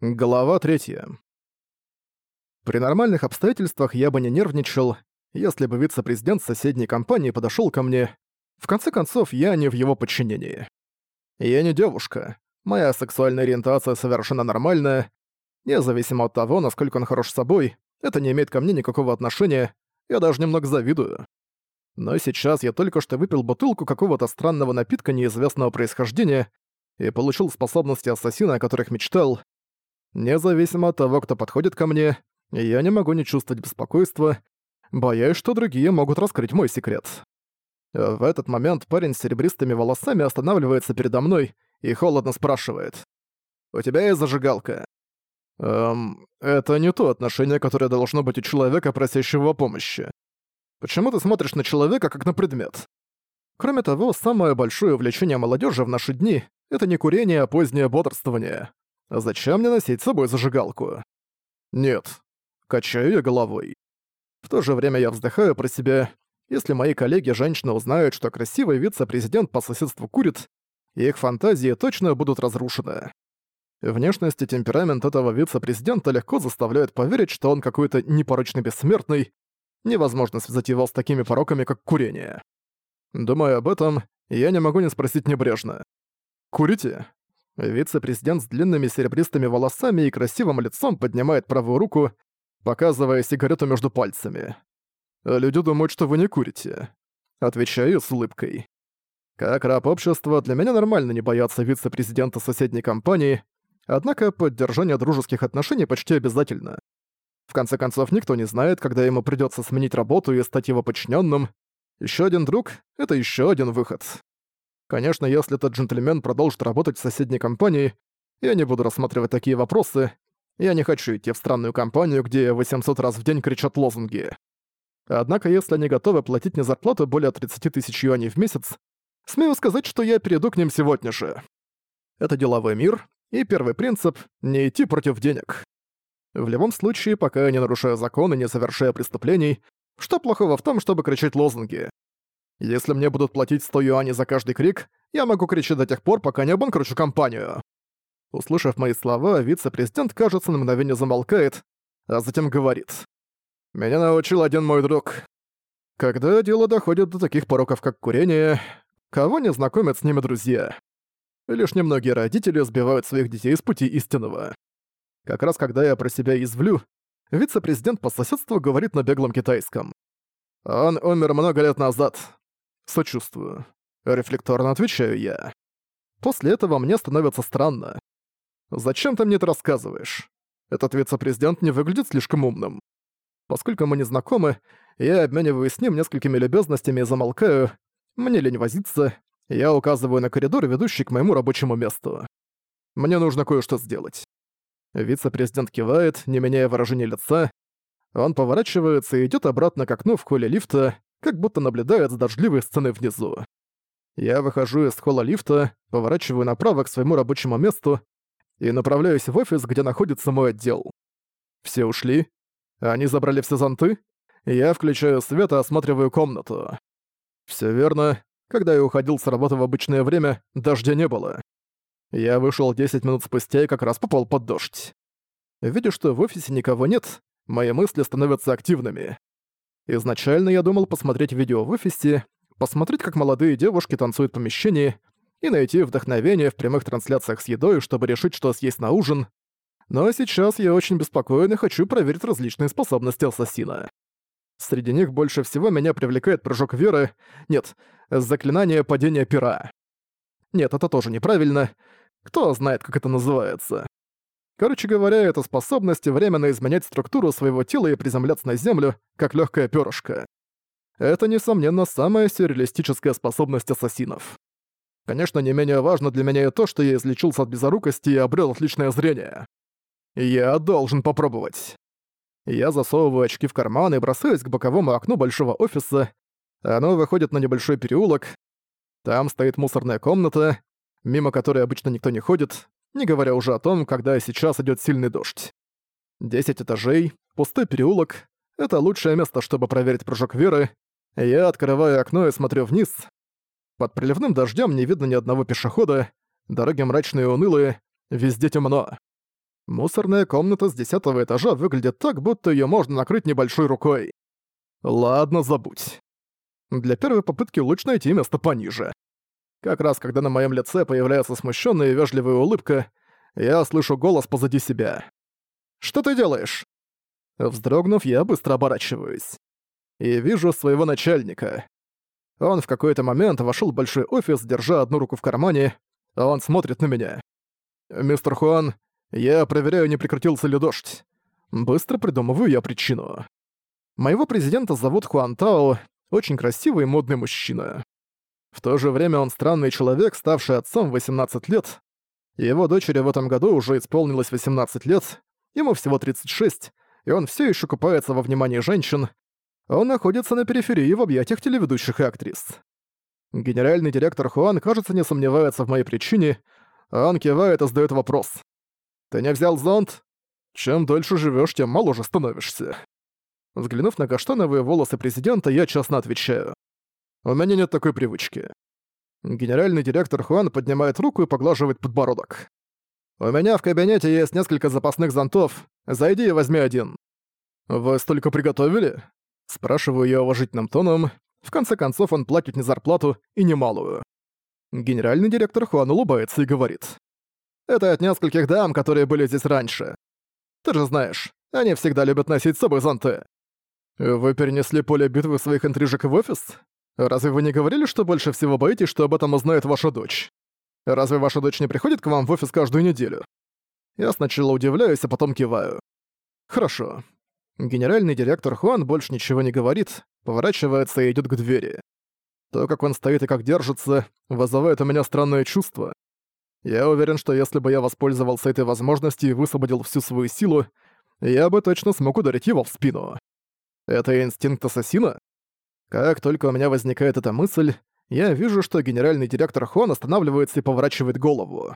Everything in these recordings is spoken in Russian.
Глава 3. При нормальных обстоятельствах я бы не нервничал, если бы вице-президент соседней компании подошёл ко мне. В конце концов, я не в его подчинении. Я не девушка. Моя сексуальная ориентация совершенно нормальная. Независимо от того, насколько он хорош собой, это не имеет ко мне никакого отношения, я даже немного завидую. Но сейчас я только что выпил бутылку какого-то странного напитка неизвестного происхождения и получил способности ассасина, о которых мечтал. Независимо от того, кто подходит ко мне, я не могу не чувствовать беспокойства, боясь, что другие могут раскрыть мой секрет. В этот момент парень с серебристыми волосами останавливается передо мной и холодно спрашивает. «У тебя есть зажигалка?» «Эм, это не то отношение, которое должно быть у человека, просящего помощи. Почему ты смотришь на человека, как на предмет?» Кроме того, самое большое увлечение молодежи в наши дни — это не курение, а позднее бодрствование. Зачем мне носить с собой зажигалку? Нет. Качаю я головой. В то же время я вздыхаю про себя. Если мои коллеги-женщины узнают, что красивый вице-президент по соседству курит, их фантазии точно будут разрушены. Внешность и темперамент этого вице-президента легко заставляют поверить, что он какой-то непорочный бессмертный. Невозможно связать его с такими пороками, как курение. Думая об этом, я не могу не спросить небрежно. «Курите?» Вице-президент с длинными серебристыми волосами и красивым лицом поднимает правую руку, показывая сигарету между пальцами. «Люди думают, что вы не курите». Отвечаю с улыбкой. Как раб общества, для меня нормально не бояться вице-президента соседней компании, однако поддержание дружеских отношений почти обязательно. В конце концов, никто не знает, когда ему придётся сменить работу и стать его подчиненным. Еще один друг — это еще один выход. Конечно, если этот джентльмен продолжит работать в соседней компании, я не буду рассматривать такие вопросы. Я не хочу идти в странную компанию, где 800 раз в день кричат лозунги. Однако, если они готовы платить мне зарплату более 30 тысяч юаней в месяц, смею сказать, что я перейду к ним сегодня же. Это деловой мир, и первый принцип — не идти против денег. В любом случае, пока я не нарушаю закон и не совершая преступлений, что плохого в том, чтобы кричать лозунги? Если мне будут платить 100 юаней за каждый крик, я могу кричать до тех пор, пока не обанкрочу компанию». Услышав мои слова, вице-президент, кажется, на мгновение замолкает, а затем говорит. «Меня научил один мой друг. Когда дело доходит до таких пороков, как курение, кого не знакомят с ними друзья? Лишь немногие родители сбивают своих детей с пути истинного. Как раз когда я про себя извлю, вице-президент по соседству говорит на беглом китайском. Он умер много лет назад. Сочувствую. Рефлекторно отвечаю я. После этого мне становится странно. Зачем ты мне это рассказываешь? Этот вице-президент не выглядит слишком умным. Поскольку мы не знакомы, я обмениваюсь с ним несколькими любезностями и замолкаю. Мне лень возиться. Я указываю на коридор, ведущий к моему рабочему месту. Мне нужно кое-что сделать. Вице-президент кивает, не меняя выражения лица. Он поворачивается и идёт обратно к окну в холле лифта, как будто наблюдает за дождливой сценой внизу. Я выхожу из холла лифта, поворачиваю направо к своему рабочему месту и направляюсь в офис, где находится мой отдел. Все ушли. Они забрали все зонты. Я включаю свет и осматриваю комнату. Все верно. Когда я уходил с работы в обычное время, дождя не было. Я вышел 10 минут спустя и как раз попал под дождь. Видя, что в офисе никого нет, мои мысли становятся активными. Изначально я думал посмотреть видео в офисе, посмотреть, как молодые девушки танцуют в помещении, и найти вдохновение в прямых трансляциях с едой, чтобы решить, что съесть на ужин. Но сейчас я очень беспокоен и хочу проверить различные способности ассасина. Среди них больше всего меня привлекает прыжок веры, нет, заклинание падения пера. Нет, это тоже неправильно. Кто знает, как это называется. Короче говоря, это способность временно изменять структуру своего тела и приземляться на землю, как легкое перышко. Это, несомненно, самая сюрреалистическая способность ассасинов. Конечно, не менее важно для меня и то, что я излечился от безорукости и обрел отличное зрение. Я должен попробовать. Я засовываю очки в карман и бросаюсь к боковому окну большого офиса. Оно выходит на небольшой переулок. Там стоит мусорная комната, мимо которой обычно никто не ходит, не говоря уже о том, когда сейчас идет сильный дождь. Десять этажей, пустой переулок — это лучшее место, чтобы проверить прыжок веры. Я открываю окно и смотрю вниз. Под приливным дождем не видно ни одного пешехода, дороги мрачные и унылые, везде темно. Мусорная комната с десятого этажа выглядит так, будто ее можно накрыть небольшой рукой. Ладно, забудь. Для первой попытки лучше найти место пониже. Как раз когда на моем лице появляется смущенная и вежливая улыбка, я слышу голос позади себя. «Что ты делаешь?» Вздрогнув, я быстро оборачиваюсь. И вижу своего начальника. Он в какой-то момент вошел в большой офис, держа одну руку в кармане, а он смотрит на меня. «Мистер Хуан, я проверяю, не прекратился ли дождь. Быстро придумываю я причину. Моего президента зовут Хуан Тао, очень красивый и модный мужчина. В то же время он странный человек, ставший отцом в 18 лет. Его дочери в этом году уже исполнилось 18 лет, ему всего 36, и он все еще купается во внимании женщин. Он находится на периферии в объятиях телеведущих и актрис. Генеральный директор Хуан, кажется, не сомневается в моей причине, а он кивает и задает вопрос. «Ты не взял зонт? Чем дольше живешь, тем моложе становишься». Взглянув на каштановые волосы президента, я честно отвечаю. У меня нет такой привычки. Генеральный директор Хуан поднимает руку и поглаживает подбородок. «У меня в кабинете есть несколько запасных зонтов. Зайди и возьми один». «Вы столько приготовили?» Спрашиваю я уважительным тоном. В конце концов, он платит не зарплату и немалую. Генеральный директор Хуан улыбается и говорит. «Это от нескольких дам, которые были здесь раньше. Ты же знаешь, они всегда любят носить с собой зонты. Вы перенесли поле битвы своих интрижек в офис? Разве вы не говорили, что больше всего боитесь, что об этом узнает ваша дочь? Разве ваша дочь не приходит к вам в офис каждую неделю? Я сначала удивляюсь, а потом киваю. Хорошо. Генеральный директор Хуан больше ничего не говорит, поворачивается и идет к двери. То, как он стоит и как держится, вызывает у меня странное чувство. Я уверен, что если бы я воспользовался этой возможностью и высвободил всю свою силу, я бы точно смог ударить его в спину. Это инстинкт ассасина? Как только у меня возникает эта мысль, я вижу, что генеральный директор Хон останавливается и поворачивает голову.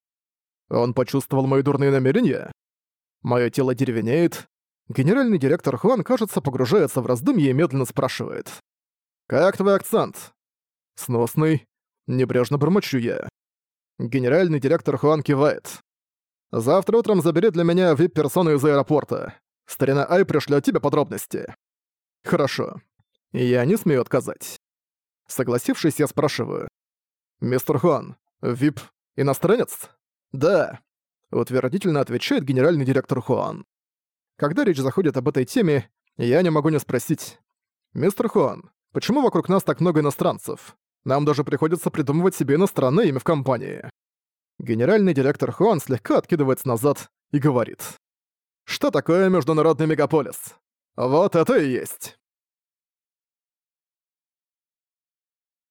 Он почувствовал мои дурные намерения? Моё тело деревенеет. Генеральный директор Хон, кажется, погружается в раздумье и медленно спрашивает. «Как твой акцент?» «Сносный». Небрежно бормочу я. Генеральный директор Хуан кивает. «Завтра утром забери для меня вип-персону из аэропорта. Старина Ай пришлёт тебе подробности». «Хорошо. Я не смею отказать. Согласившись, я спрашиваю. «Мистер Хуан, ВИП иностранец?» «Да», — утвердительно отвечает генеральный директор Хуан. Когда речь заходит об этой теме, я не могу не спросить. «Мистер Хуан, почему вокруг нас так много иностранцев? Нам даже приходится придумывать себе иностранное имя в компании». Генеральный директор Хуан слегка откидывается назад и говорит. «Что такое международный мегаполис? Вот это и есть!»